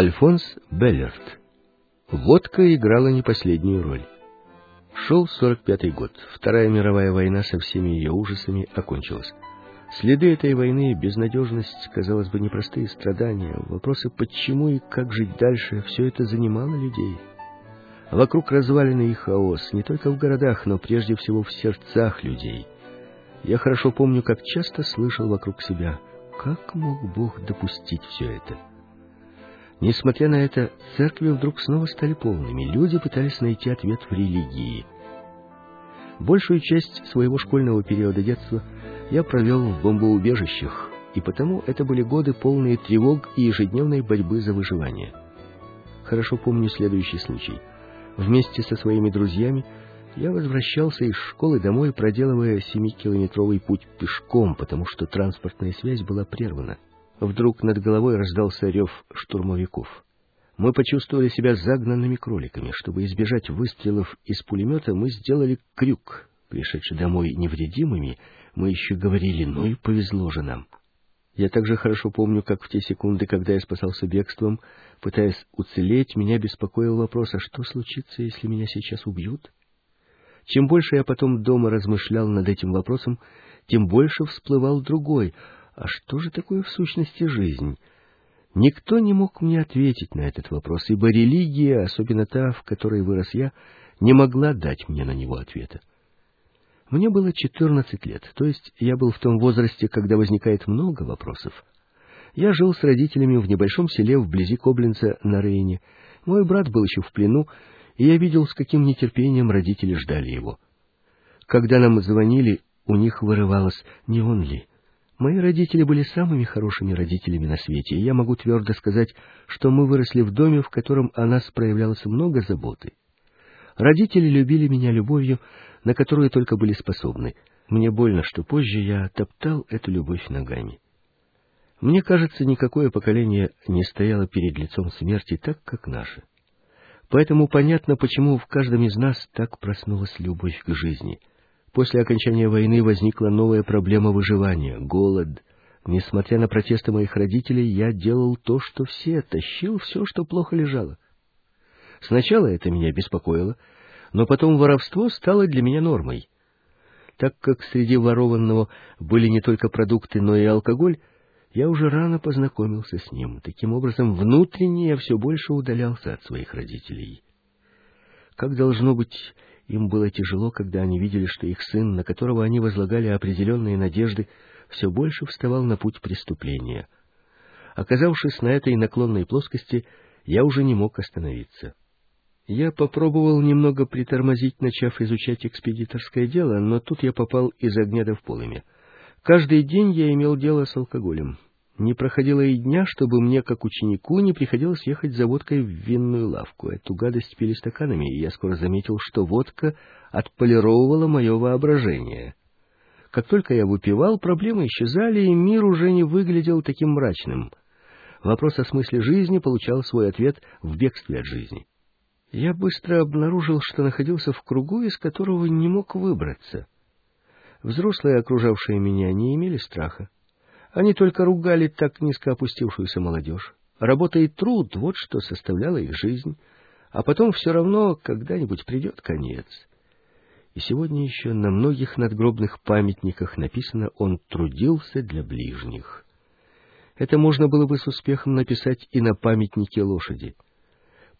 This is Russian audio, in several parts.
Альфонс Беллерт. Водка играла не последнюю роль. Шел 45-й год. Вторая мировая война со всеми ее ужасами окончилась. Следы этой войны, безнадежность, казалось бы, непростые страдания, вопросы почему и как жить дальше, все это занимало людей. Вокруг развалины и хаос, не только в городах, но прежде всего в сердцах людей. Я хорошо помню, как часто слышал вокруг себя, как мог Бог допустить все это. Несмотря на это, церкви вдруг снова стали полными. Люди пытались найти ответ в религии. Большую часть своего школьного периода детства я провел в бомбоубежищах, и потому это были годы полные тревог и ежедневной борьбы за выживание. Хорошо помню следующий случай. Вместе со своими друзьями я возвращался из школы домой, проделывая семикилометровый путь пешком, потому что транспортная связь была прервана. Вдруг над головой раздался рев штурмовиков. Мы почувствовали себя загнанными кроликами. Чтобы избежать выстрелов из пулемета, мы сделали крюк. Пришедшие домой невредимыми, мы еще говорили, ну и повезло же нам. Я также хорошо помню, как в те секунды, когда я спасался бегством, пытаясь уцелеть, меня беспокоил вопрос, а что случится, если меня сейчас убьют? Чем больше я потом дома размышлял над этим вопросом, тем больше всплывал другой — а что же такое в сущности жизнь? Никто не мог мне ответить на этот вопрос, ибо религия, особенно та, в которой вырос я, не могла дать мне на него ответа. Мне было 14 лет, то есть я был в том возрасте, когда возникает много вопросов. Я жил с родителями в небольшом селе вблизи Коблинца на Рейне. Мой брат был еще в плену, и я видел, с каким нетерпением родители ждали его. Когда нам звонили, у них вырывалось «не он ли?». Мои родители были самыми хорошими родителями на свете, и я могу твердо сказать, что мы выросли в доме, в котором о нас проявлялось много заботы. Родители любили меня любовью, на которую только были способны. Мне больно, что позже я топтал эту любовь ногами. Мне кажется, никакое поколение не стояло перед лицом смерти так, как наше. Поэтому понятно, почему в каждом из нас так проснулась любовь к жизни — После окончания войны возникла новая проблема выживания — голод. Несмотря на протесты моих родителей, я делал то, что все, тащил все, что плохо лежало. Сначала это меня беспокоило, но потом воровство стало для меня нормой. Так как среди ворованного были не только продукты, но и алкоголь, я уже рано познакомился с ним. Таким образом, внутренне я все больше удалялся от своих родителей. Как должно быть, им было тяжело, когда они видели, что их сын, на которого они возлагали определенные надежды, все больше вставал на путь преступления. Оказавшись на этой наклонной плоскости, я уже не мог остановиться. Я попробовал немного притормозить, начав изучать экспедиторское дело, но тут я попал из огня до в полыми. Каждый день я имел дело с алкоголем. Не проходило и дня, чтобы мне, как ученику, не приходилось ехать за водкой в винную лавку. Эту гадость пили стаканами, и я скоро заметил, что водка отполировывала мое воображение. Как только я выпивал, проблемы исчезали, и мир уже не выглядел таким мрачным. Вопрос о смысле жизни получал свой ответ в бегстве от жизни. Я быстро обнаружил, что находился в кругу, из которого не мог выбраться. Взрослые, окружавшие меня, не имели страха. Они только ругали так низко опустившуюся молодежь. Работа и труд — вот что составляло их жизнь. А потом все равно когда-нибудь придет конец. И сегодня еще на многих надгробных памятниках написано «Он трудился для ближних». Это можно было бы с успехом написать и на памятнике лошади.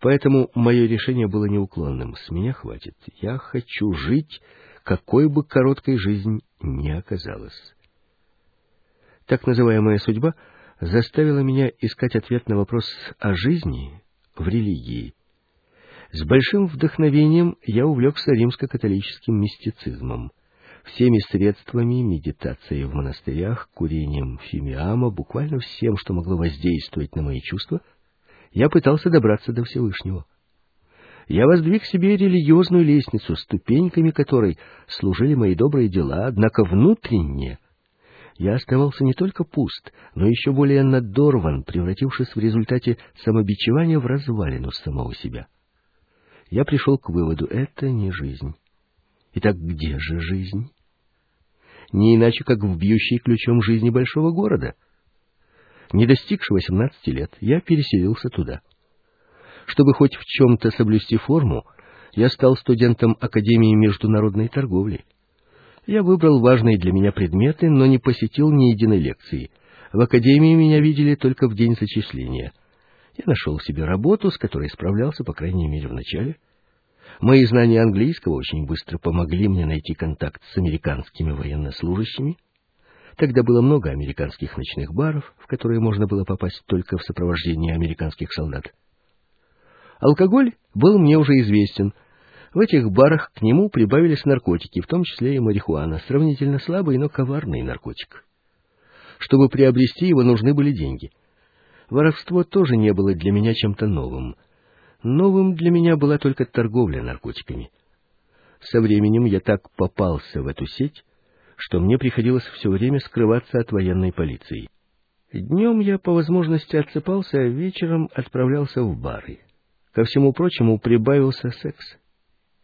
Поэтому мое решение было неуклонным. С меня хватит. Я хочу жить, какой бы короткой жизнь ни оказалась. Так называемая судьба заставила меня искать ответ на вопрос о жизни в религии. С большим вдохновением я увлекся римско-католическим мистицизмом. Всеми средствами, медитацией в монастырях, курением фимиама, буквально всем, что могло воздействовать на мои чувства, я пытался добраться до Всевышнего. Я воздвиг себе религиозную лестницу, ступеньками которой служили мои добрые дела, однако внутренне — я оставался не только пуст, но еще более надорван, превратившись в результате самобичевания в развалину самого себя. Я пришел к выводу — это не жизнь. Итак, где же жизнь? Не иначе, как в бьющей ключом жизни большого города. Не достигши 18 лет, я переселился туда. Чтобы хоть в чем-то соблюсти форму, я стал студентом Академии международной торговли. Я выбрал важные для меня предметы, но не посетил ни единой лекции. В Академии меня видели только в день зачисления. Я нашел себе работу, с которой справлялся, по крайней мере, в начале. Мои знания английского очень быстро помогли мне найти контакт с американскими военнослужащими. Тогда было много американских ночных баров, в которые можно было попасть только в сопровождении американских солдат. Алкоголь был мне уже известен. В этих барах к нему прибавились наркотики, в том числе и марихуана, сравнительно слабый, но коварный наркотик. Чтобы приобрести его, нужны были деньги. Воровство тоже не было для меня чем-то новым. Новым для меня была только торговля наркотиками. Со временем я так попался в эту сеть, что мне приходилось все время скрываться от военной полиции. Днем я по возможности отсыпался, а вечером отправлялся в бары. Ко всему прочему прибавился секс.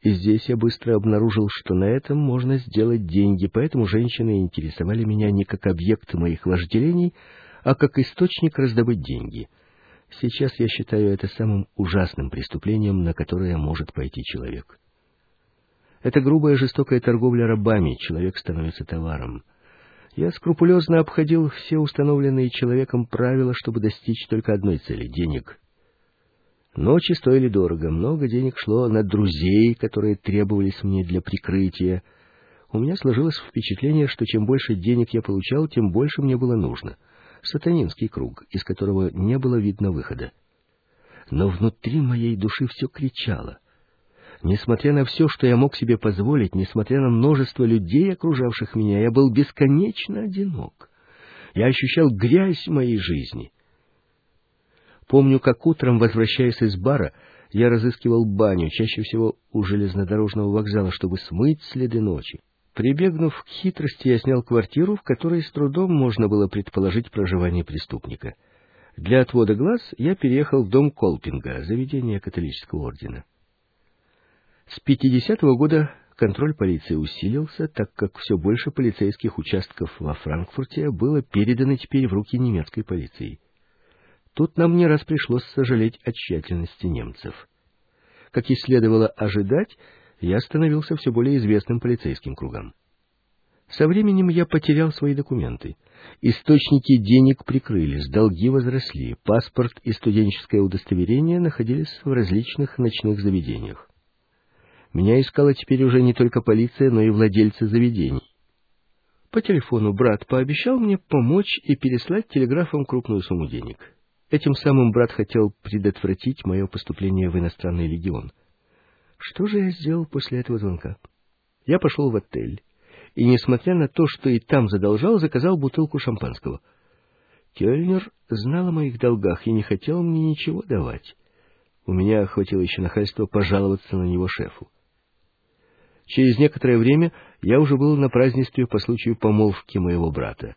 И здесь я быстро обнаружил, что на этом можно сделать деньги, поэтому женщины интересовали меня не как объект моих вожделений, а как источник раздобыть деньги. Сейчас я считаю это самым ужасным преступлением, на которое может пойти человек. Это грубая жестокая торговля рабами, человек становится товаром. Я скрупулезно обходил все установленные человеком правила, чтобы достичь только одной цели — денег. Ночи стоили дорого, много денег шло на друзей, которые требовались мне для прикрытия. У меня сложилось впечатление, что чем больше денег я получал, тем больше мне было нужно. Сатанинский круг, из которого не было видно выхода. Но внутри моей души все кричало. Несмотря на все, что я мог себе позволить, несмотря на множество людей, окружавших меня, я был бесконечно одинок. Я ощущал грязь моей жизни. Помню, как утром, возвращаясь из бара, я разыскивал баню, чаще всего у железнодорожного вокзала, чтобы смыть следы ночи. Прибегнув к хитрости, я снял квартиру, в которой с трудом можно было предположить проживание преступника. Для отвода глаз я переехал в дом Колпинга, заведение католического ордена. С 50-го года контроль полиции усилился, так как все больше полицейских участков во Франкфурте было передано теперь в руки немецкой полиции. Тут нам не раз пришлось сожалеть о тщательности немцев. Как и следовало ожидать, я становился все более известным полицейским кругам. Со временем я потерял свои документы. Источники денег прикрылись, долги возросли, паспорт и студенческое удостоверение находились в различных ночных заведениях. Меня искала теперь уже не только полиция, но и владельцы заведений. По телефону брат пообещал мне помочь и переслать телеграфом крупную сумму денег. Этим самым брат хотел предотвратить мое поступление в иностранный легион. Что же я сделал после этого звонка? Я пошел в отель, и, несмотря на то, что и там задолжал, заказал бутылку шампанского. Кёльнер знал о моих долгах и не хотел мне ничего давать. У меня охватило еще нахальство пожаловаться на него шефу. Через некоторое время я уже был на празднестве по случаю помолвки моего брата.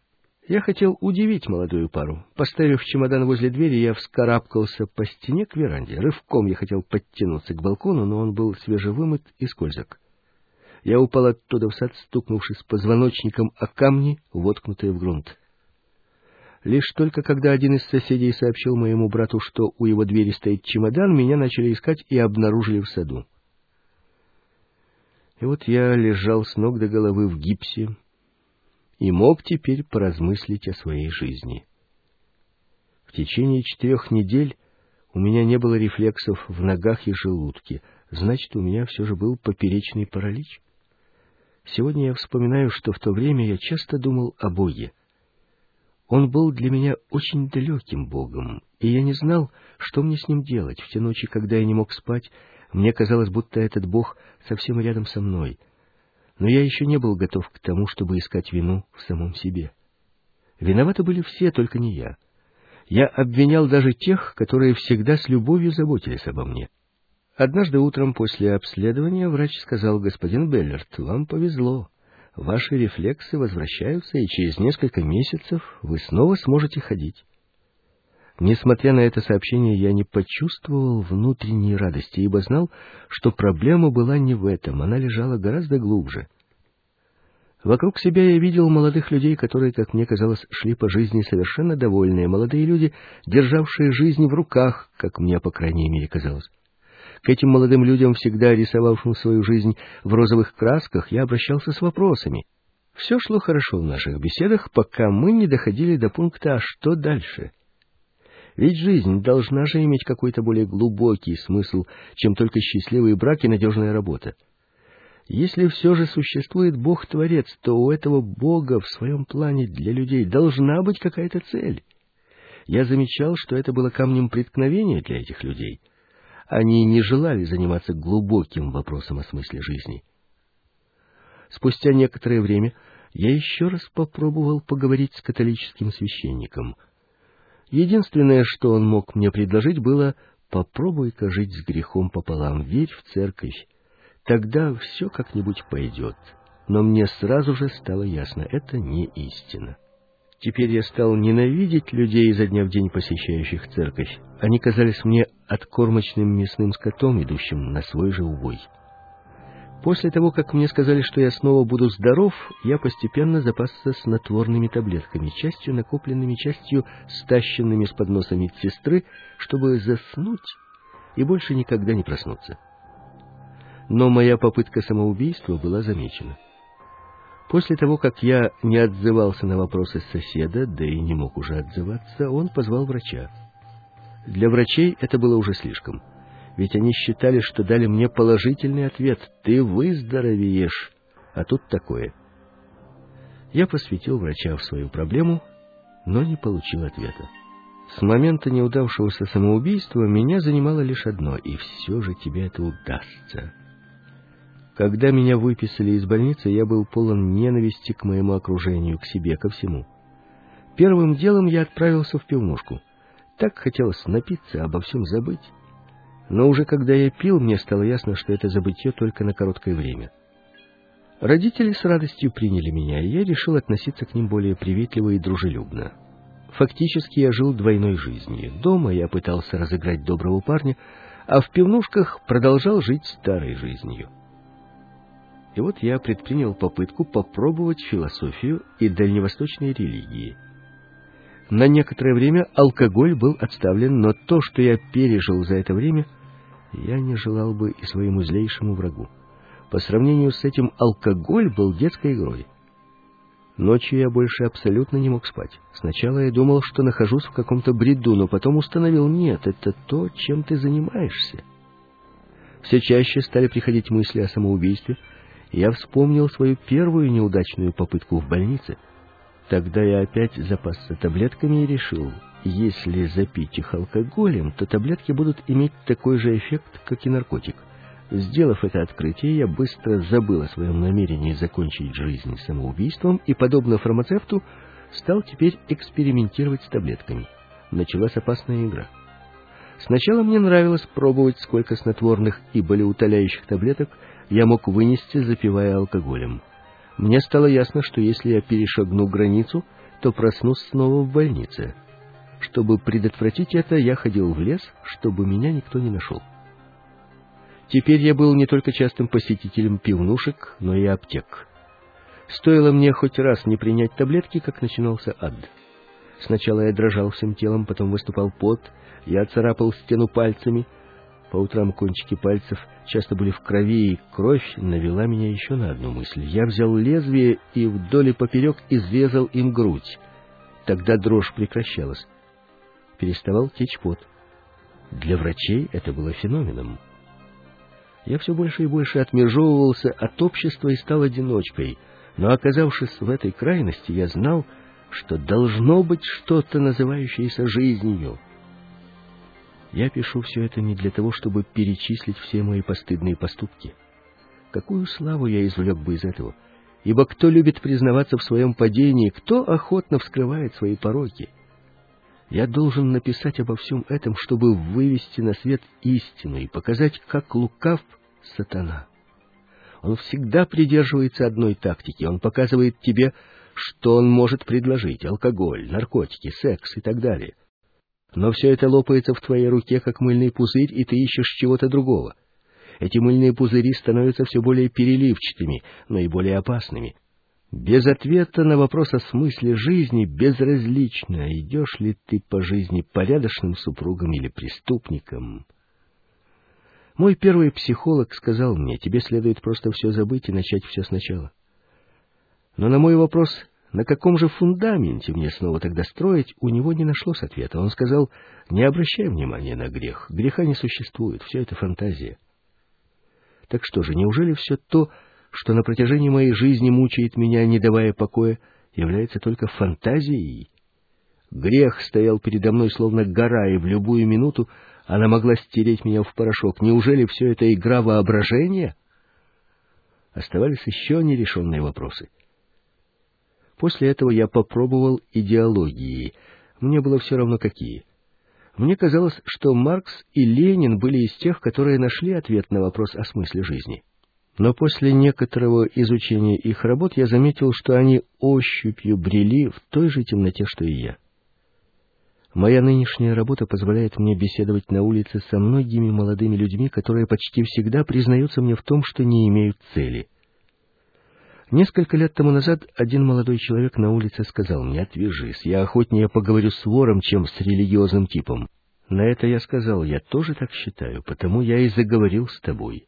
Я хотел удивить молодую пару. Поставив чемодан возле двери, я вскарабкался по стене к веранде. Рывком я хотел подтянуться к балкону, но он был свежевымыт и скользок. Я упал оттуда в сад, стукнувшись позвоночником о камни, воткнутые в грунт. Лишь только когда один из соседей сообщил моему брату, что у его двери стоит чемодан, меня начали искать и обнаружили в саду. И вот я лежал с ног до головы в гипсе, и мог теперь поразмыслить о своей жизни. В течение четырех недель у меня не было рефлексов в ногах и желудке, значит, у меня все же был поперечный паралич. Сегодня я вспоминаю, что в то время я часто думал о Боге. Он был для меня очень далеким Богом, и я не знал, что мне с ним делать. В те ночи, когда я не мог спать, мне казалось, будто этот Бог совсем рядом со мной — но я еще не был готов к тому, чтобы искать вину в самом себе. Виноваты были все, только не я. Я обвинял даже тех, которые всегда с любовью заботились обо мне. Однажды утром после обследования врач сказал, господин Беллерт, вам повезло. Ваши рефлексы возвращаются, и через несколько месяцев вы снова сможете ходить. Несмотря на это сообщение, я не почувствовал внутренней радости, ибо знал, что проблема была не в этом, она лежала гораздо глубже. Вокруг себя я видел молодых людей, которые, как мне казалось, шли по жизни совершенно довольные, молодые люди, державшие жизнь в руках, как мне, по крайней мере, казалось. К этим молодым людям, всегда рисовавшим свою жизнь в розовых красках, я обращался с вопросами. Все шло хорошо в наших беседах, пока мы не доходили до пункта «А что дальше?». Ведь жизнь должна же иметь какой-то более глубокий смысл, чем только счастливый брак и надежная работа. Если все же существует Бог-творец, то у этого Бога в своем плане для людей должна быть какая-то цель. Я замечал, что это было камнем преткновения для этих людей. Они не желали заниматься глубоким вопросом о смысле жизни. Спустя некоторое время я еще раз попробовал поговорить с католическим священником. Единственное, что он мог мне предложить, было «попробуй-ка жить с грехом пополам, верь в церковь, Тогда все как-нибудь пойдет. Но мне сразу же стало ясно, это не истина. Теперь я стал ненавидеть людей изо дня в день посещающих церковь. Они казались мне откормочным мясным скотом, идущим на свой же убой. После того, как мне сказали, что я снова буду здоров, я постепенно запасся снотворными таблетками, частью накопленными, частью стащенными с подноса медсестры, чтобы заснуть и больше никогда не проснуться но моя попытка самоубийства была замечена. После того, как я не отзывался на вопросы соседа, да и не мог уже отзываться, он позвал врача. Для врачей это было уже слишком, ведь они считали, что дали мне положительный ответ «ты выздоровеешь», а тут такое. Я посвятил врача в свою проблему, но не получил ответа. С момента неудавшегося самоубийства меня занимало лишь одно, и все же тебе это удастся. Когда меня выписали из больницы, я был полон ненависти к моему окружению, к себе, ко всему. Первым делом я отправился в пивнушку. Так хотелось напиться, обо всем забыть. Но уже когда я пил, мне стало ясно, что это забытье только на короткое время. Родители с радостью приняли меня, и я решил относиться к ним более приветливо и дружелюбно. Фактически я жил двойной жизнью. Дома я пытался разыграть доброго парня, а в пивнушках продолжал жить старой жизнью. И вот я предпринял попытку попробовать философию и дальневосточные религии. На некоторое время алкоголь был отставлен, но то, что я пережил за это время, я не желал бы и своему злейшему врагу. По сравнению с этим алкоголь был детской игрой. Ночью я больше абсолютно не мог спать. Сначала я думал, что нахожусь в каком-то бреду, но потом установил, нет, это то, чем ты занимаешься. Все чаще стали приходить мысли о самоубийстве, я вспомнил свою первую неудачную попытку в больнице. Тогда я опять запасся таблетками и решил, если запить их алкоголем, то таблетки будут иметь такой же эффект, как и наркотик. Сделав это открытие, я быстро забыл о своем намерении закончить жизнь самоубийством и, подобно фармацевту, стал теперь экспериментировать с таблетками. Началась опасная игра. Сначала мне нравилось пробовать, сколько снотворных и болеутоляющих таблеток я мог вынести, запивая алкоголем. Мне стало ясно, что если я перешагну границу, то проснусь снова в больнице. Чтобы предотвратить это, я ходил в лес, чтобы меня никто не нашел. Теперь я был не только частым посетителем пивнушек, но и аптек. Стоило мне хоть раз не принять таблетки, как начинался ад. Сначала я дрожал всем телом, потом выступал пот, я царапал стену пальцами — по утрам кончики пальцев часто были в крови, и кровь навела меня еще на одну мысль. Я взял лезвие и вдоль и поперек изрезал им грудь. Тогда дрожь прекращалась. Переставал течь пот. Для врачей это было феноменом. Я все больше и больше отмежевывался от общества и стал одиночкой. Но, оказавшись в этой крайности, я знал, что должно быть что-то, называющееся жизнью — я пишу все это не для того, чтобы перечислить все мои постыдные поступки. Какую славу я извлек бы из этого? Ибо кто любит признаваться в своем падении, кто охотно вскрывает свои пороки? Я должен написать обо всем этом, чтобы вывести на свет истину и показать, как лукав сатана. Он всегда придерживается одной тактики. Он показывает тебе, что он может предложить — алкоголь, наркотики, секс и так далее — но все это лопается в твоей руке, как мыльный пузырь, и ты ищешь чего-то другого. Эти мыльные пузыри становятся все более переливчатыми, но и более опасными. Без ответа на вопрос о смысле жизни, безразлично, идешь ли ты по жизни порядочным супругом или преступником. Мой первый психолог сказал мне, тебе следует просто все забыть и начать все сначала. Но на мой вопрос, на каком же фундаменте мне снова тогда строить, у него не нашлось ответа. Он сказал, не обращай внимания на грех, греха не существует, все это фантазия. Так что же, неужели все то, что на протяжении моей жизни мучает меня, не давая покоя, является только фантазией. Грех стоял передо мной словно гора, и в любую минуту она могла стереть меня в порошок. Неужели все это игра воображения? Оставались еще нерешенные вопросы. После этого я попробовал идеологии. Мне было все равно какие. Мне казалось, что Маркс и Ленин были из тех, которые нашли ответ на вопрос о смысле жизни. Но после некоторого изучения их работ я заметил, что они ощупью брели в той же темноте, что и я. Моя нынешняя работа позволяет мне беседовать на улице со многими молодыми людьми, которые почти всегда признаются мне в том, что не имеют цели. Несколько лет тому назад один молодой человек на улице сказал мне, «Отвяжись, я охотнее поговорю с вором, чем с религиозным типом». На это я сказал, «Я тоже так считаю, потому я и заговорил с тобой».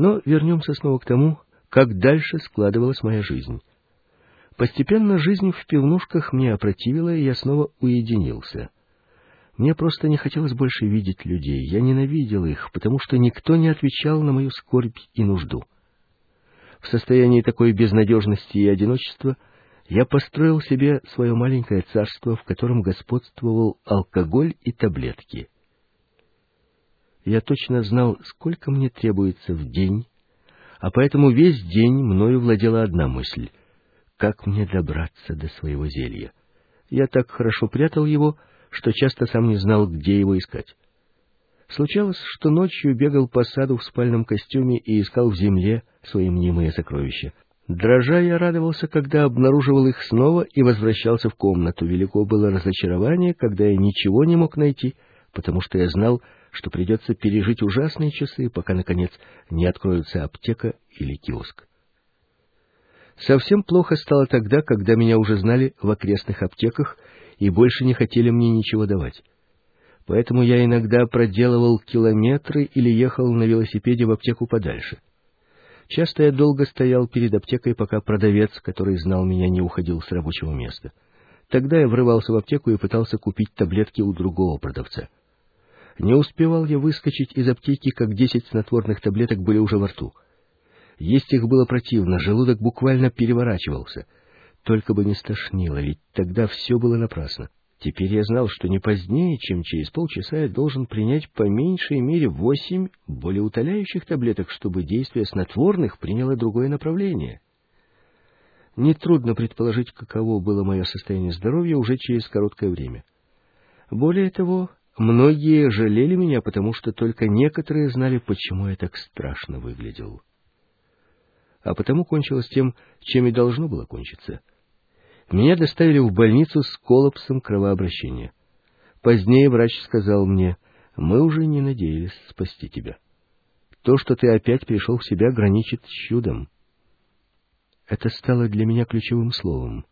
Но вернемся снова к тому, как дальше складывалась моя жизнь. Постепенно жизнь в пивнушках мне опротивила, и я снова уединился. Мне просто не хотелось больше видеть людей. Я ненавидел их, потому что никто не отвечал на мою скорбь и нужду. В состоянии такой безнадежности и одиночества я построил себе свое маленькое царство, в котором господствовал алкоголь и таблетки — я точно знал, сколько мне требуется в день, а поэтому весь день мною владела одна мысль — как мне добраться до своего зелья. Я так хорошо прятал его, что часто сам не знал, где его искать. Случалось, что ночью бегал по саду в спальном костюме и искал в земле свои мнимые сокровища. Дрожа я радовался, когда обнаруживал их снова и возвращался в комнату. Велико было разочарование, когда я ничего не мог найти, потому что я знал, что придется пережить ужасные часы, пока, наконец, не откроются аптека или киоск. Совсем плохо стало тогда, когда меня уже знали в окрестных аптеках и больше не хотели мне ничего давать. Поэтому я иногда проделывал километры или ехал на велосипеде в аптеку подальше. Часто я долго стоял перед аптекой, пока продавец, который знал меня, не уходил с рабочего места. Тогда я врывался в аптеку и пытался купить таблетки у другого продавца. Не успевал я выскочить из аптеки, как десять снотворных таблеток были уже во рту. Есть их было противно, желудок буквально переворачивался. Только бы не стошнило, ведь тогда все было напрасно. Теперь я знал, что не позднее, чем через полчаса я должен принять по меньшей мере восемь болеутоляющих таблеток, чтобы действие снотворных приняло другое направление. Нетрудно предположить, каково было мое состояние здоровья уже через короткое время. Более того, Многие жалели меня, потому что только некоторые знали, почему я так страшно выглядел. А потому кончилось тем, чем и должно было кончиться. Меня доставили в больницу с коллапсом кровообращения. Позднее врач сказал мне, мы уже не надеялись спасти тебя. То, что ты опять пришел в себя, граничит с чудом. Это стало для меня ключевым словом.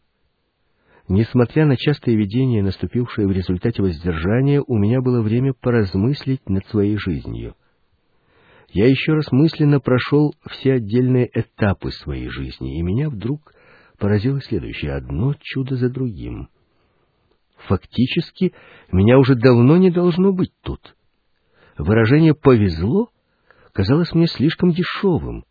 Несмотря на частые видения, наступившие в результате воздержания, у меня было время поразмыслить над своей жизнью. Я еще раз мысленно прошел все отдельные этапы своей жизни, и меня вдруг поразило следующее — одно чудо за другим. Фактически, меня уже давно не должно быть тут. Выражение «повезло» казалось мне слишком дешевым.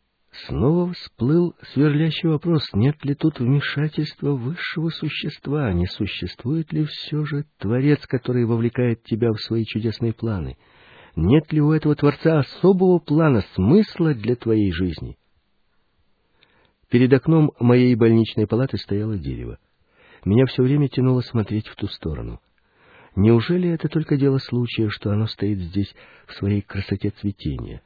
Снова всплыл сверлящий вопрос, нет ли тут вмешательства высшего существа, не существует ли все же Творец, который вовлекает тебя в свои чудесные планы? Нет ли у этого Творца особого плана, смысла для твоей жизни? Перед окном моей больничной палаты стояло дерево. Меня все время тянуло смотреть в ту сторону. Неужели это только дело случая, что оно стоит здесь в своей красоте цветения?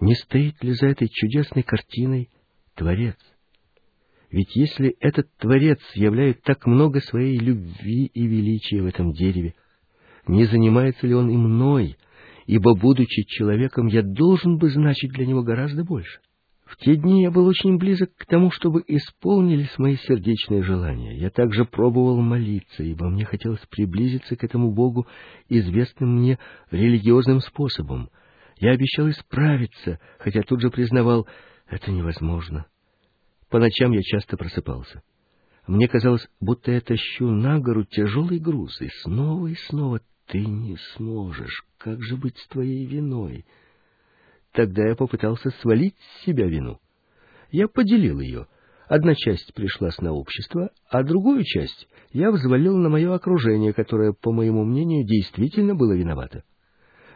Не стоит ли за этой чудесной картиной Творец? Ведь если этот Творец являет так много своей любви и величия в этом дереве, не занимается ли он и мной, ибо, будучи человеком, я должен бы значить для него гораздо больше? В те дни я был очень близок к тому, чтобы исполнились мои сердечные желания. Я также пробовал молиться, ибо мне хотелось приблизиться к этому Богу известным мне религиозным способом. Я обещал исправиться, хотя тут же признавал, это невозможно. По ночам я часто просыпался. Мне казалось, будто я тащу на гору тяжелый груз, и снова и снова ты не сможешь. Как же быть с твоей виной? Тогда я попытался свалить с себя вину. Я поделил ее. Одна часть пришлась на общество, а другую часть я взвалил на мое окружение, которое, по моему мнению, действительно было виновато.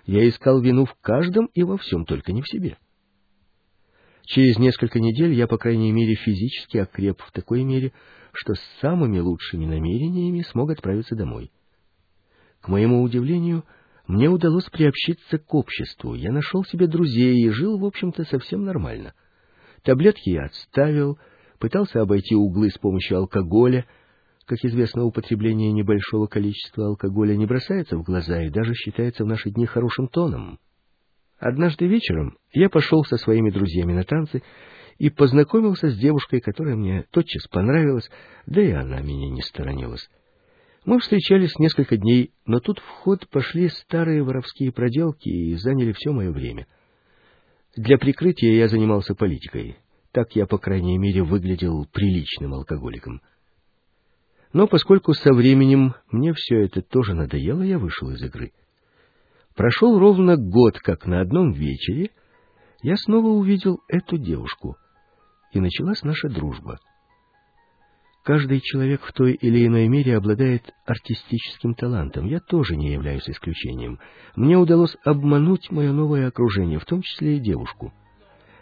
Я искал вину в каждом и во всем, только не в себе. Через несколько недель я, по крайней мере, физически окреп в такой мере, что с самыми лучшими намерениями смог отправиться домой. К моему удивлению, мне удалось приобщиться к обществу. Я нашел себе друзей и жил, в общем-то, совсем нормально. Таблетки я отставил, пытался обойти углы с помощью алкоголя. Как известно, употребление небольшого количества алкоголя не бросается в глаза и даже считается в наши дни хорошим тоном. Однажды вечером я пошел со своими друзьями на танцы и познакомился с девушкой, которая мне тотчас понравилась, да и она меня не сторонилась. Мы встречались несколько дней, но тут в ход пошли старые воровские проделки и заняли все мое время. Для прикрытия я занимался политикой. Так я, по крайней мере, выглядел приличным алкоголиком. Но поскольку со временем мне все это тоже надоело, я вышел из игры. Прошел ровно год, как на одном вечере я снова увидел эту девушку, и началась наша дружба. Каждый человек в той или иной мере обладает артистическим талантом. Я тоже не являюсь исключением. Мне удалось обмануть мое новое окружение, в том числе и девушку.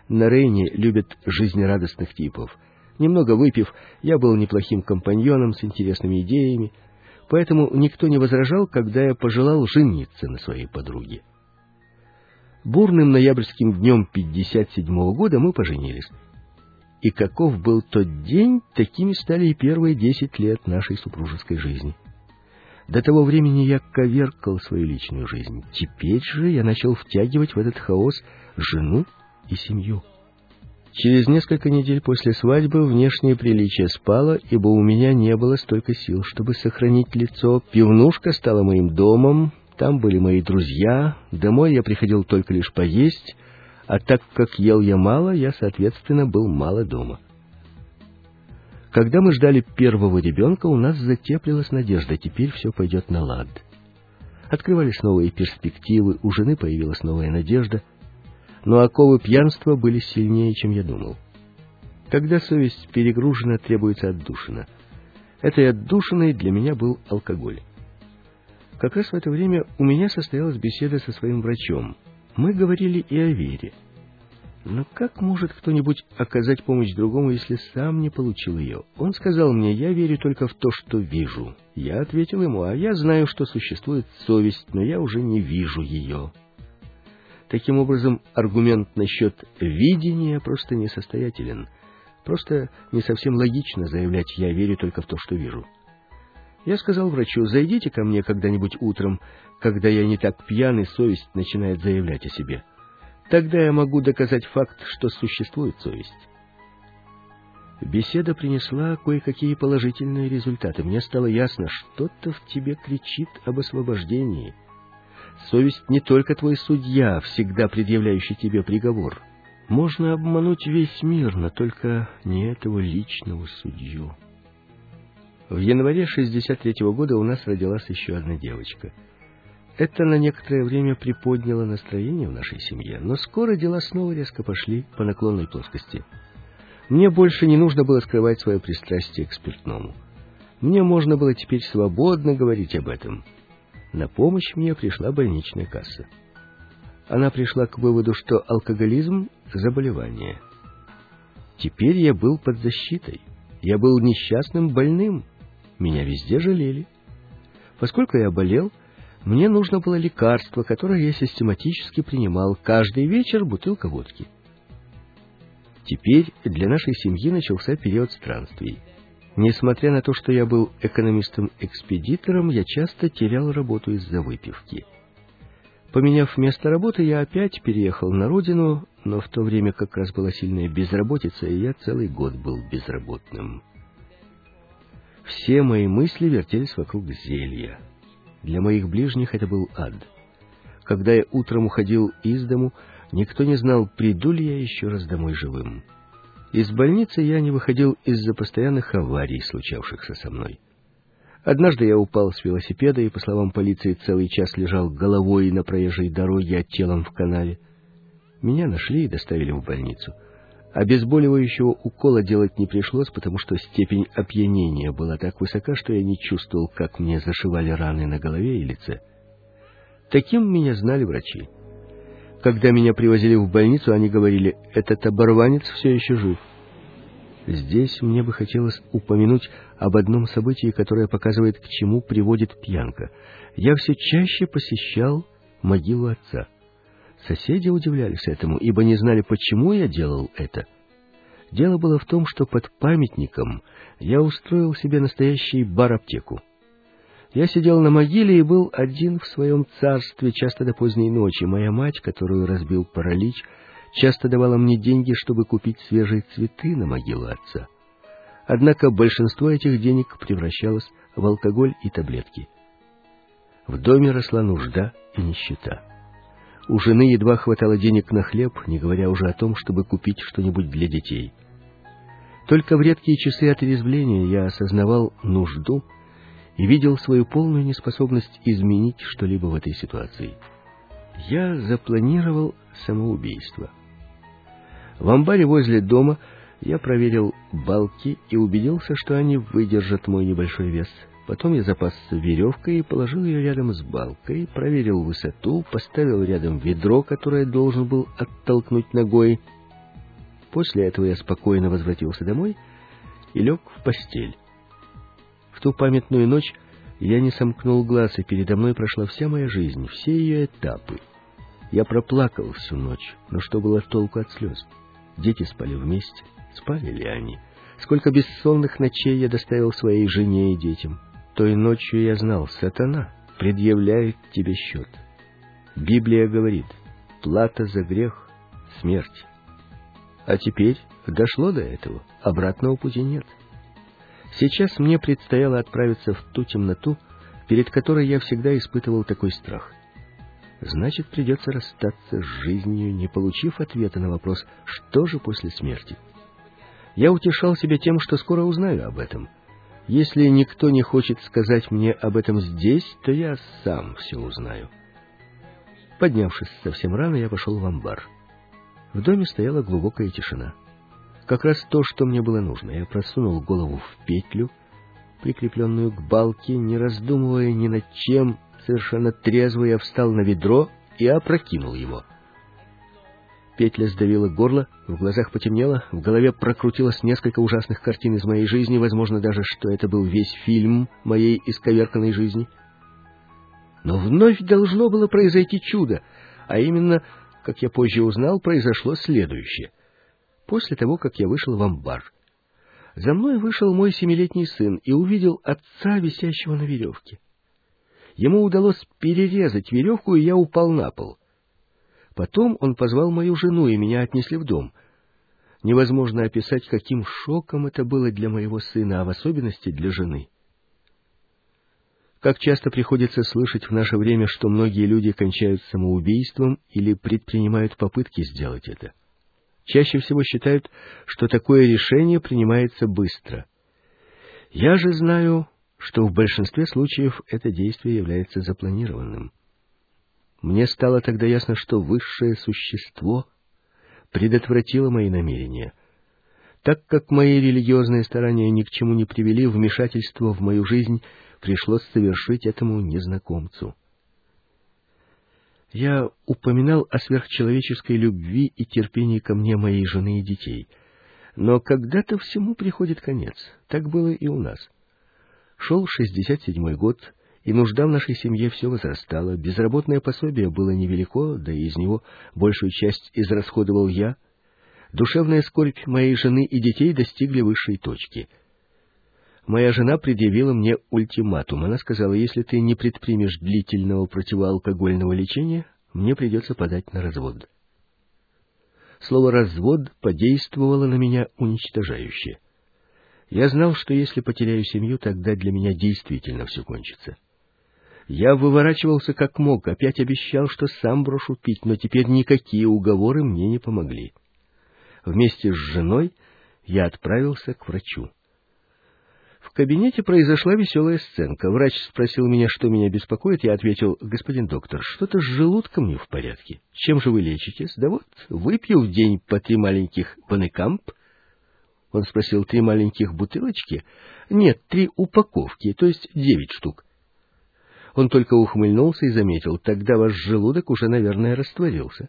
На Рейне любят жизнерадостных типов. Немного выпив, я был неплохим компаньоном с интересными идеями, поэтому никто не возражал, когда я пожелал жениться на своей подруге. Бурным ноябрьским днем 57 -го года мы поженились. И каков был тот день, такими стали и первые десять лет нашей супружеской жизни. До того времени я коверкал свою личную жизнь. Теперь же я начал втягивать в этот хаос жену и семью. Через несколько недель после свадьбы внешнее приличие спало, ибо у меня не было столько сил, чтобы сохранить лицо. Пивнушка стала моим домом, там были мои друзья. Домой я приходил только лишь поесть, а так как ел я мало, я, соответственно, был мало дома. Когда мы ждали первого ребенка, у нас затеплилась надежда, теперь все пойдет на лад. Открывались новые перспективы, у жены появилась новая надежда, но оковы пьянства были сильнее, чем я думал. Когда совесть перегружена, требуется отдушина. Этой отдушиной для меня был алкоголь. Как раз в это время у меня состоялась беседа со своим врачом. Мы говорили и о вере. Но как может кто-нибудь оказать помощь другому, если сам не получил ее? Он сказал мне, я верю только в то, что вижу. Я ответил ему, а я знаю, что существует совесть, но я уже не вижу ее. Таким образом, аргумент насчет видения просто несостоятелен. Просто не совсем логично заявлять «я верю только в то, что вижу». Я сказал врачу, зайдите ко мне когда-нибудь утром, когда я не так пьян и совесть начинает заявлять о себе. Тогда я могу доказать факт, что существует совесть. Беседа принесла кое-какие положительные результаты. Мне стало ясно, что-то в тебе кричит об освобождении. Совесть не только твой судья, всегда предъявляющий тебе приговор. Можно обмануть весь мир, но только не этого личного судью. В январе 63 -го года у нас родилась еще одна девочка. Это на некоторое время приподняло настроение в нашей семье, но скоро дела снова резко пошли по наклонной плоскости. Мне больше не нужно было скрывать свое пристрастие к спиртному. Мне можно было теперь свободно говорить об этом. На помощь мне пришла больничная касса. Она пришла к выводу, что алкоголизм — заболевание. Теперь я был под защитой. Я был несчастным больным. Меня везде жалели. Поскольку я болел, мне нужно было лекарство, которое я систематически принимал каждый вечер бутылка водки. Теперь для нашей семьи начался период странствий. Несмотря на то, что я был экономистом-экспедитором, я часто терял работу из-за выпивки. Поменяв место работы, я опять переехал на родину, но в то время как раз была сильная безработица, и я целый год был безработным. Все мои мысли вертелись вокруг зелья. Для моих ближних это был ад. Когда я утром уходил из дому, никто не знал, приду ли я еще раз домой живым. Из больницы я не выходил из-за постоянных аварий, случавшихся со мной. Однажды я упал с велосипеда и, по словам полиции, целый час лежал головой на проезжей дороге, а телом в канаве. Меня нашли и доставили в больницу. Обезболивающего укола делать не пришлось, потому что степень опьянения была так высока, что я не чувствовал, как мне зашивали раны на голове и лице. Таким меня знали врачи. Когда меня привозили в больницу, они говорили, этот оборванец все еще жив. Здесь мне бы хотелось упомянуть об одном событии, которое показывает, к чему приводит пьянка. Я все чаще посещал могилу отца. Соседи удивлялись этому, ибо не знали, почему я делал это. Дело было в том, что под памятником я устроил себе настоящий бар-аптеку. Я сидел на могиле и был один в своем царстве, часто до поздней ночи. Моя мать, которую разбил паралич, часто давала мне деньги, чтобы купить свежие цветы на могилу отца. Однако большинство этих денег превращалось в алкоголь и таблетки. В доме росла нужда и нищета. У жены едва хватало денег на хлеб, не говоря уже о том, чтобы купить что-нибудь для детей. Только в редкие часы отрезвления я осознавал нужду и видел свою полную неспособность изменить что-либо в этой ситуации. Я запланировал самоубийство. В амбаре возле дома я проверил балки и убедился, что они выдержат мой небольшой вес. Потом я запасся веревкой и положил ее рядом с балкой, проверил высоту, поставил рядом ведро, которое должен был оттолкнуть ногой. После этого я спокойно возвратился домой и лег в постель. Ту памятную ночь я не сомкнул глаз, и передо мной прошла вся моя жизнь, все ее этапы. Я проплакал всю ночь, но что было толку от слез? Дети спали вместе. Спали ли они? Сколько бессонных ночей я доставил своей жене и детям. Той ночью я знал, сатана предъявляет тебе счет. Библия говорит, плата за грех — смерть. А теперь дошло до этого, обратного пути нет. Сейчас мне предстояло отправиться в ту темноту, перед которой я всегда испытывал такой страх — значит, придется расстаться с жизнью, не получив ответа на вопрос, что же после смерти. Я утешал себя тем, что скоро узнаю об этом. Если никто не хочет сказать мне об этом здесь, то я сам все узнаю. Поднявшись совсем рано, я пошел в амбар. В доме стояла глубокая тишина. Как раз то, что мне было нужно. Я просунул голову в петлю, прикрепленную к балке, не раздумывая ни над чем, Совершенно трезвый я встал на ведро и опрокинул его. Петля сдавила горло, в глазах потемнело, в голове прокрутилось несколько ужасных картин из моей жизни, возможно даже, что это был весь фильм моей исковерканной жизни. Но вновь должно было произойти чудо, а именно, как я позже узнал, произошло следующее. После того, как я вышел в амбар, за мной вышел мой семилетний сын и увидел отца, висящего на веревке. Ему удалось перерезать веревку, и я упал на пол. Потом он позвал мою жену, и меня отнесли в дом. Невозможно описать, каким шоком это было для моего сына, а в особенности для жены. Как часто приходится слышать в наше время, что многие люди кончают самоубийством или предпринимают попытки сделать это. Чаще всего считают, что такое решение принимается быстро. Я же знаю что в большинстве случаев это действие является запланированным. Мне стало тогда ясно, что высшее существо предотвратило мои намерения. Так как мои религиозные старания ни к чему не привели, вмешательство в мою жизнь пришлось совершить этому незнакомцу. Я упоминал о сверхчеловеческой любви и терпении ко мне моей жены и детей. Но когда-то всему приходит конец. Так было и у нас. Шел шестьдесят седьмой год, и нужда в нашей семье все возрастала. Безработное пособие было невелико, да и из него большую часть израсходовал я. Душевная скорбь моей жены и детей достигли высшей точки. Моя жена предъявила мне ультиматум. Она сказала, если ты не предпримешь длительного противоалкогольного лечения, мне придется подать на развод. Слово «развод» подействовало на меня уничтожающе. Я знал, что если потеряю семью, тогда для меня действительно все кончится. Я выворачивался как мог, опять обещал, что сам брошу пить, но теперь никакие уговоры мне не помогли. Вместе с женой я отправился к врачу. В кабинете произошла веселая сценка. Врач спросил меня, что меня беспокоит. Я ответил, господин доктор, что-то с желудком не в порядке. Чем же вы лечитесь? Да вот, выпью в день по три маленьких банекамп. Он спросил, три маленьких бутылочки? Нет, три упаковки, то есть девять штук. Он только ухмыльнулся и заметил, тогда ваш желудок уже, наверное, растворился.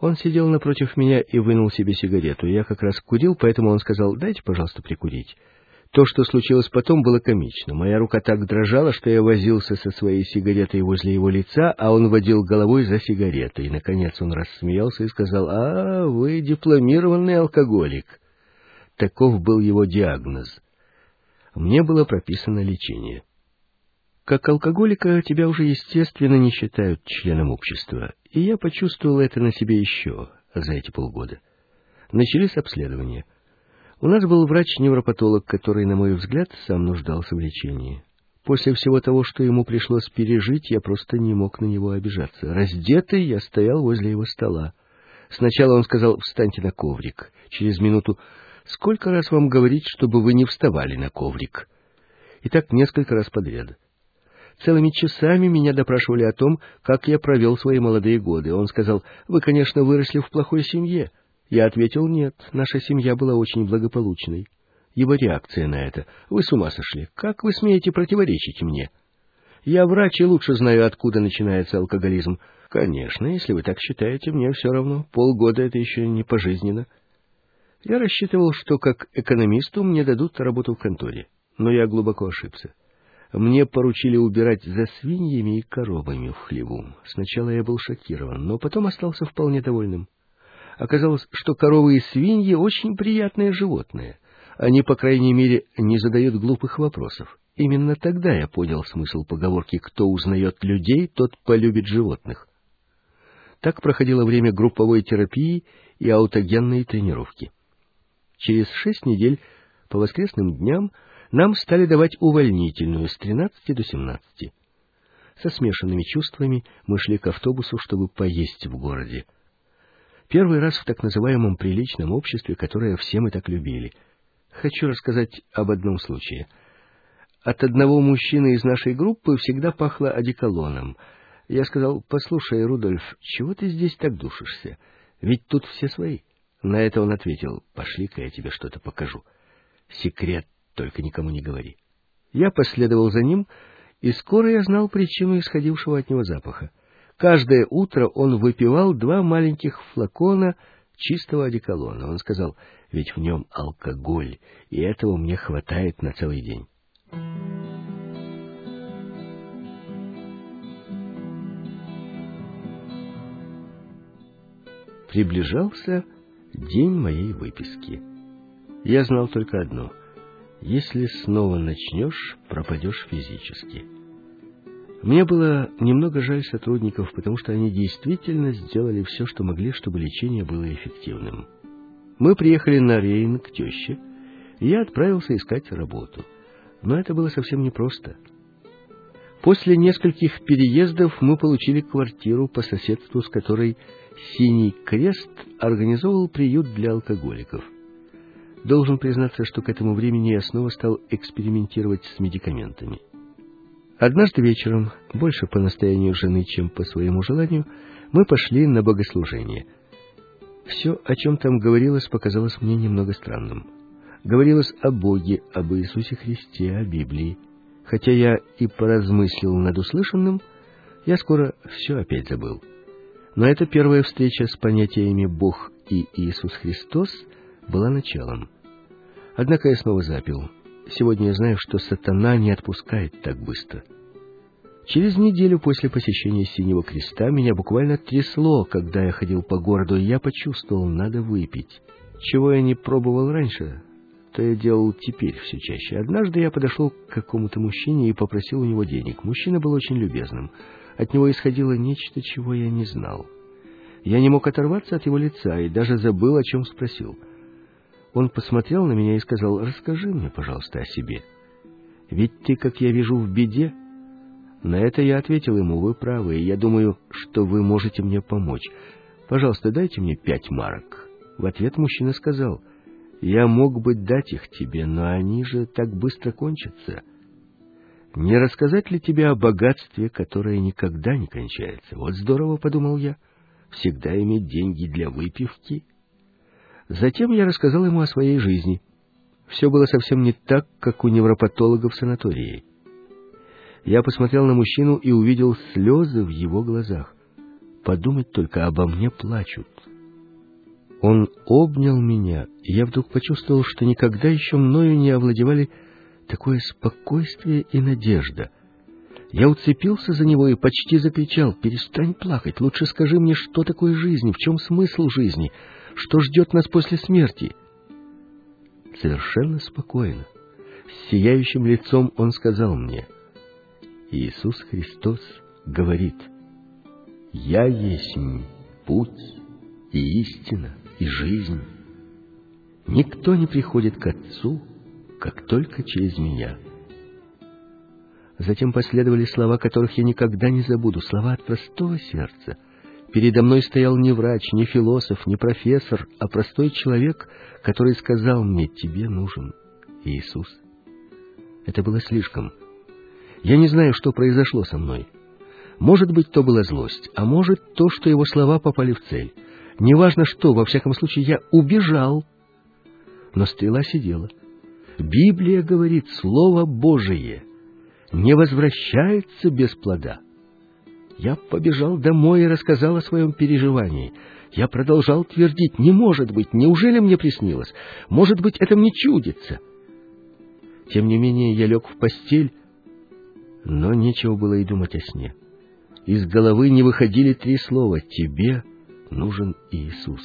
Он сидел напротив меня и вынул себе сигарету. Я как раз курил, поэтому он сказал, дайте, пожалуйста, прикурить. То, что случилось потом, было комично. Моя рука так дрожала, что я возился со своей сигаретой возле его лица, а он водил головой за сигаретой. Наконец, он рассмеялся и сказал, «А, вы дипломированный алкоголик». Таков был его диагноз. Мне было прописано лечение. Как алкоголика тебя уже естественно не считают членом общества, и я почувствовал это на себе еще за эти полгода. Начались обследования. У нас был врач-невропатолог, который, на мой взгляд, сам нуждался в лечении. После всего того, что ему пришлось пережить, я просто не мог на него обижаться. Раздетый я стоял возле его стола. Сначала он сказал «встаньте на коврик». Через минуту «сколько раз вам говорить, чтобы вы не вставали на коврик?» И так несколько раз подряд. Целыми часами меня допрашивали о том, как я провел свои молодые годы. Он сказал, «Вы, конечно, выросли в плохой семье». Я ответил, «Нет, наша семья была очень благополучной». Его реакция на это, «Вы с ума сошли. Как вы смеете противоречить мне?» «Я врач и лучше знаю, откуда начинается алкоголизм». «Конечно, если вы так считаете, мне все равно. Полгода — это еще не пожизненно». Я рассчитывал, что как экономисту мне дадут работу в конторе, но я глубоко ошибся. Мне поручили убирать за свиньями и коровами в хлеву. Сначала я был шокирован, но потом остался вполне довольным. Оказалось, что коровы и свиньи очень приятные животные. Они, по крайней мере, не задают глупых вопросов. Именно тогда я понял смысл поговорки «кто узнает людей, тот полюбит животных». Так проходило время групповой терапии и аутогенной тренировки. Через шесть недель по воскресным дням нам стали давать увольнительную с 13 до 17. Со смешанными чувствами мы шли к автобусу, чтобы поесть в городе. Первый раз в так называемом приличном обществе, которое все мы так любили. Хочу рассказать об одном случае. От одного мужчины из нашей группы всегда пахло одеколоном. Я сказал, послушай, Рудольф, чего ты здесь так душишься? Ведь тут все свои. На это он ответил, пошли-ка я тебе что-то покажу. Секрет только никому не говори. Я последовал за ним, и скоро я знал причину исходившего от него запаха. Каждое утро он выпивал два маленьких флакона чистого одеколона. Он сказал, ведь в нем алкоголь, и этого мне хватает на целый день. Приближался день моей выписки. Я знал только одно — если снова начнешь, пропадешь физически. Мне было немного жаль сотрудников, потому что они действительно сделали все, что могли, чтобы лечение было эффективным. Мы приехали на Рейн к теще, и я отправился искать работу. Но это было совсем непросто. После нескольких переездов мы получили квартиру по соседству, с которой «Синий крест» организовал приют для алкоголиков. Должен признаться, что к этому времени я снова стал экспериментировать с медикаментами. Однажды вечером, больше по настоянию жены, чем по своему желанию, мы пошли на богослужение. Все, о чем там говорилось, показалось мне немного странным. Говорилось о Боге, об Иисусе Христе, о Библии. Хотя я и поразмыслил над услышанным, я скоро все опять забыл. Но эта первая встреча с понятиями «Бог» и «Иисус Христос» была началом. Однако я снова запил. Сегодня я знаю, что сатана не отпускает так быстро. Через неделю после посещения Синего Креста меня буквально трясло, когда я ходил по городу, и я почувствовал, надо выпить. Чего я не пробовал раньше, то я делал теперь все чаще. Однажды я подошел к какому-то мужчине и попросил у него денег. Мужчина был очень любезным. От него исходило нечто, чего я не знал. Я не мог оторваться от его лица и даже забыл, о чем спросил. Он посмотрел на меня и сказал, «Расскажи мне, пожалуйста, о себе. Ведь ты, как я вижу, в беде». На это я ответил ему, «Вы правы, и я думаю, что вы можете мне помочь. Пожалуйста, дайте мне пять марок». В ответ мужчина сказал, «Я мог бы дать их тебе, но они же так быстро кончатся». Не рассказать ли тебе о богатстве, которое никогда не кончается? Вот здорово, подумал я, всегда иметь деньги для выпивки. Затем я рассказал ему о своей жизни. Все было совсем не так, как у невропатолога в санатории. Я посмотрел на мужчину и увидел слезы в его глазах. Подумать только, обо мне плачут. Он обнял меня, и я вдруг почувствовал, что никогда еще мною не овладевали такое спокойствие и надежда. Я уцепился за него и почти закричал, «Перестань плакать, лучше скажи мне, что такое жизнь, в чем смысл жизни, что ждет нас после смерти?» Совершенно спокойно, с сияющим лицом он сказал мне, «Иисус Христос говорит, «Я есть путь и истина и жизнь. Никто не приходит к Отцу, как только через меня. Затем последовали слова, которых я никогда не забуду, слова от простого сердца. Передо мной стоял не врач, не философ, не профессор, а простой человек, который сказал мне, тебе нужен Иисус. Это было слишком. Я не знаю, что произошло со мной. Может быть, то была злость, а может, то, что его слова попали в цель. Неважно что, во всяком случае, я убежал. Но стрела сидела. Библия говорит, Слово Божие не возвращается без плода. Я побежал домой и рассказал о своем переживании. Я продолжал твердить, не может быть, неужели мне приснилось? Может быть, это мне чудится? Тем не менее, я лег в постель, но нечего было и думать о сне. Из головы не выходили три слова «Тебе нужен Иисус».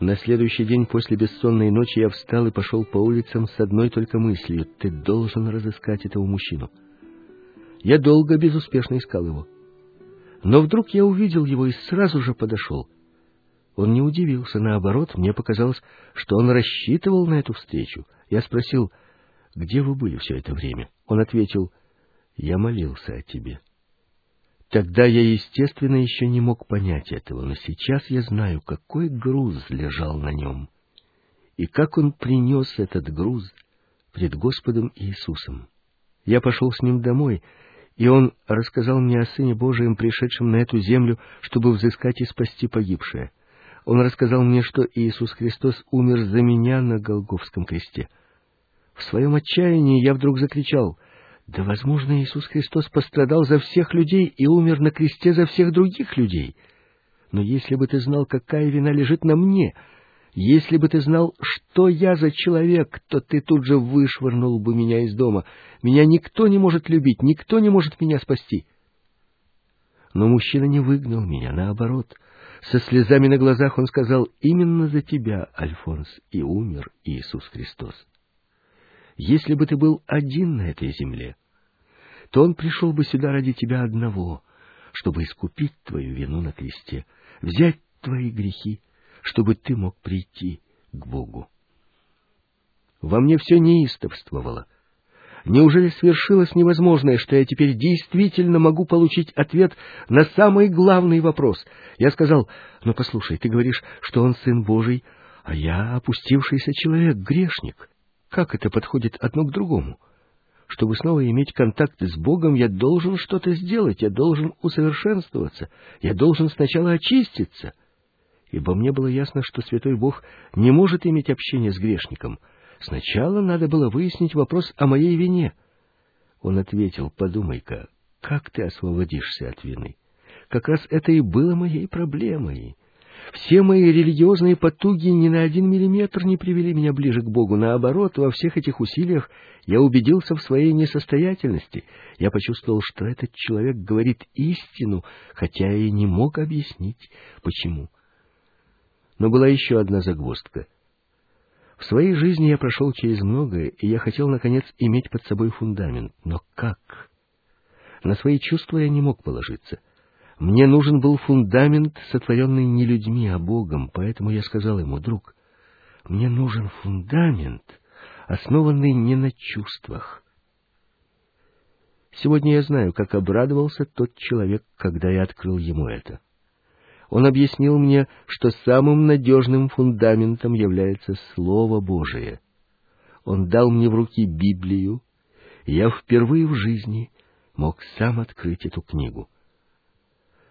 На следующий день после бессонной ночи я встал и пошел по улицам с одной только мыслью — ты должен разыскать этого мужчину. Я долго безуспешно искал его. Но вдруг я увидел его и сразу же подошел. Он не удивился, наоборот, мне показалось, что он рассчитывал на эту встречу. Я спросил, где вы были все это время? Он ответил, я молился о тебе. Тогда я, естественно, еще не мог понять этого, но сейчас я знаю, какой груз лежал на нем, и как он принес этот груз пред Господом Иисусом. Я пошел с ним домой, и он рассказал мне о Сыне Божием, пришедшем на эту землю, чтобы взыскать и спасти погибшее. Он рассказал мне, что Иисус Христос умер за меня на Голговском кресте. В своем отчаянии я вдруг закричал — да, возможно, Иисус Христос пострадал за всех людей и умер на кресте за всех других людей. Но если бы ты знал, какая вина лежит на мне, если бы ты знал, что я за человек, то ты тут же вышвырнул бы меня из дома. Меня никто не может любить, никто не может меня спасти. Но мужчина не выгнал меня, наоборот. Со слезами на глазах он сказал, «Именно за тебя, Альфонс, и умер Иисус Христос». Если бы ты был один на этой земле, то он пришел бы сюда ради тебя одного, чтобы искупить твою вину на кресте, взять твои грехи, чтобы ты мог прийти к Богу. Во мне все неистовствовало. Неужели свершилось невозможное, что я теперь действительно могу получить ответ на самый главный вопрос? Я сказал, ну послушай, ты говоришь, что он сын Божий, а я опустившийся человек, грешник. Как это подходит одно к другому? Чтобы снова иметь контакт с Богом, я должен что-то сделать, я должен усовершенствоваться, я должен сначала очиститься. Ибо мне было ясно, что Святой Бог не может иметь общение с грешником. Сначала надо было выяснить вопрос о моей вине. Он ответил, подумай-ка, как ты освободишься от вины? Как раз это и было моей проблемой. Все мои религиозные потуги ни на один миллиметр не привели меня ближе к Богу. Наоборот, во всех этих усилиях я убедился в своей несостоятельности. Я почувствовал, что этот человек говорит истину, хотя и не мог объяснить, почему. Но была еще одна загвоздка. В своей жизни я прошел через многое, и я хотел, наконец, иметь под собой фундамент. Но как? На свои чувства я не мог положиться. Мне нужен был фундамент, сотворенный не людьми, а Богом, поэтому я сказал ему, друг, мне нужен фундамент, основанный не на чувствах. Сегодня я знаю, как обрадовался тот человек, когда я открыл ему это. Он объяснил мне, что самым надежным фундаментом является Слово Божие. Он дал мне в руки Библию, и я впервые в жизни мог сам открыть эту книгу.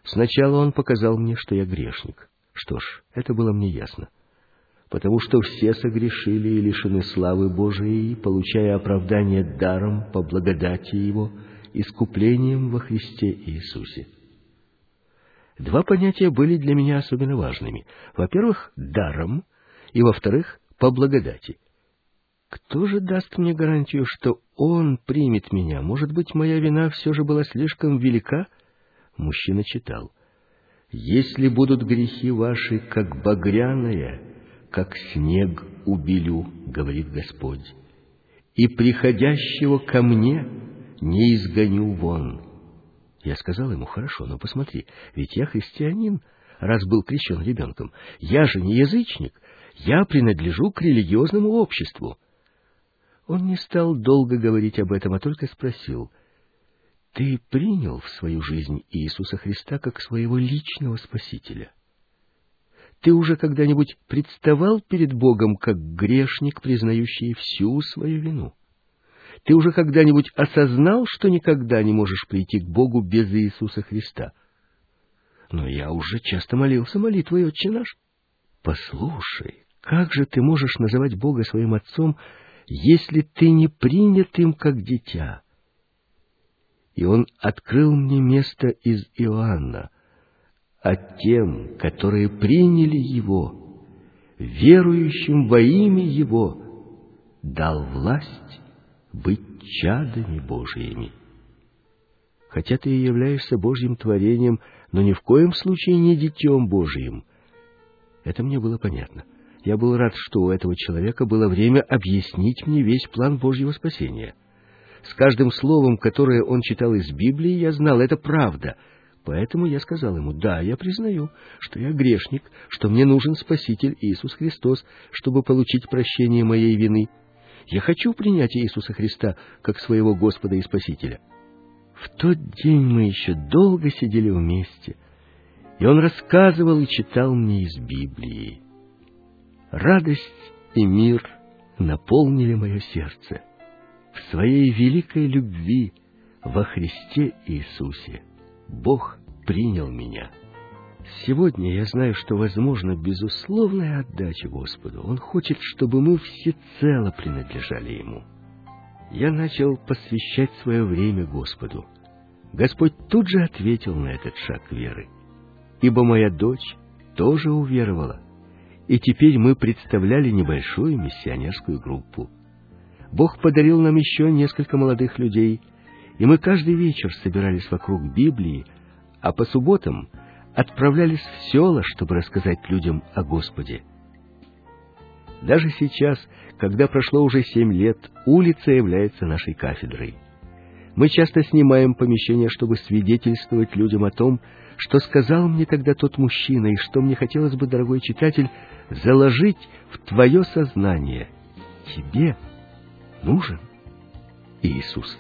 Сначала он показал мне, что я грешник. Что ж, это было мне ясно. Потому что все согрешили и лишены славы Божией, получая оправдание даром по благодати Его, искуплением во Христе Иисусе. Два понятия были для меня особенно важными. Во-первых, даром, и во-вторых, по благодати. Кто же даст мне гарантию, что Он примет меня? Может быть, моя вина все же была слишком велика? Мужчина читал. «Если будут грехи ваши, как багряная, как снег убелю, — говорит Господь, — и приходящего ко мне не изгоню вон». Я сказал ему, хорошо, но посмотри, ведь я христианин, раз был крещен ребенком. Я же не язычник, я принадлежу к религиозному обществу. Он не стал долго говорить об этом, а только спросил, «Ты принял в свою жизнь Иисуса Христа как своего личного Спасителя? Ты уже когда-нибудь представал перед Богом как грешник, признающий всю свою вину?» Ты уже когда-нибудь осознал, что никогда не можешь прийти к Богу без Иисуса Христа? Но я уже часто молился молитвой «Отче наш». Послушай, как же ты можешь называть Бога своим Отцом, если ты не принят им как дитя? И он открыл мне место из Иоанна, а тем, которые приняли его, верующим во имя его, дал власть быть чадами Божиими. Хотя ты и являешься Божьим творением, но ни в коем случае не детем Божьим. Это мне было понятно. Я был рад, что у этого человека было время объяснить мне весь план Божьего спасения. С каждым словом, которое он читал из Библии, я знал, это правда. Поэтому я сказал ему, да, я признаю, что я грешник, что мне нужен Спаситель Иисус Христос, чтобы получить прощение моей вины — я хочу принять Иисуса Христа как своего Господа и Спасителя. В тот день мы еще долго сидели вместе, и он рассказывал и читал мне из Библии. Радость и мир наполнили мое сердце. В своей великой любви во Христе Иисусе Бог принял меня. Сегодня я знаю, что возможно безусловная отдача Господу. Он хочет, чтобы мы всецело принадлежали Ему. Я начал посвящать свое время Господу. Господь тут же ответил на этот шаг веры. Ибо моя дочь тоже уверовала, и теперь мы представляли небольшую миссионерскую группу. Бог подарил нам еще несколько молодых людей, и мы каждый вечер собирались вокруг Библии, а по субботам — отправлялись в села, чтобы рассказать людям о Господе. Даже сейчас, когда прошло уже семь лет, улица является нашей кафедрой. Мы часто снимаем помещение, чтобы свидетельствовать людям о том, что сказал мне тогда тот мужчина, и что мне хотелось бы, дорогой читатель, заложить в твое сознание. Тебе нужен Иисус.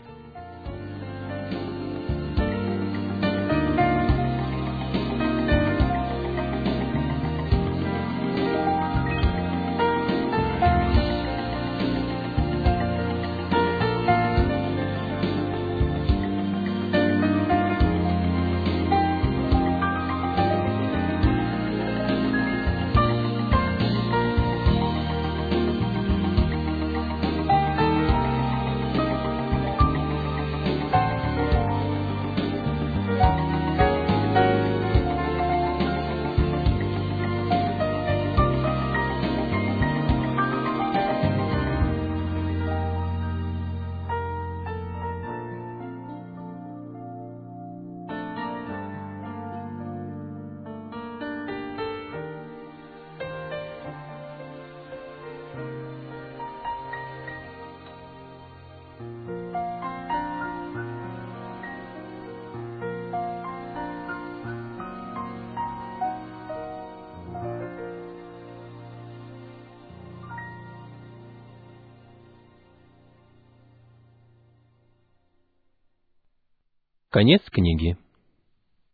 Конец книги.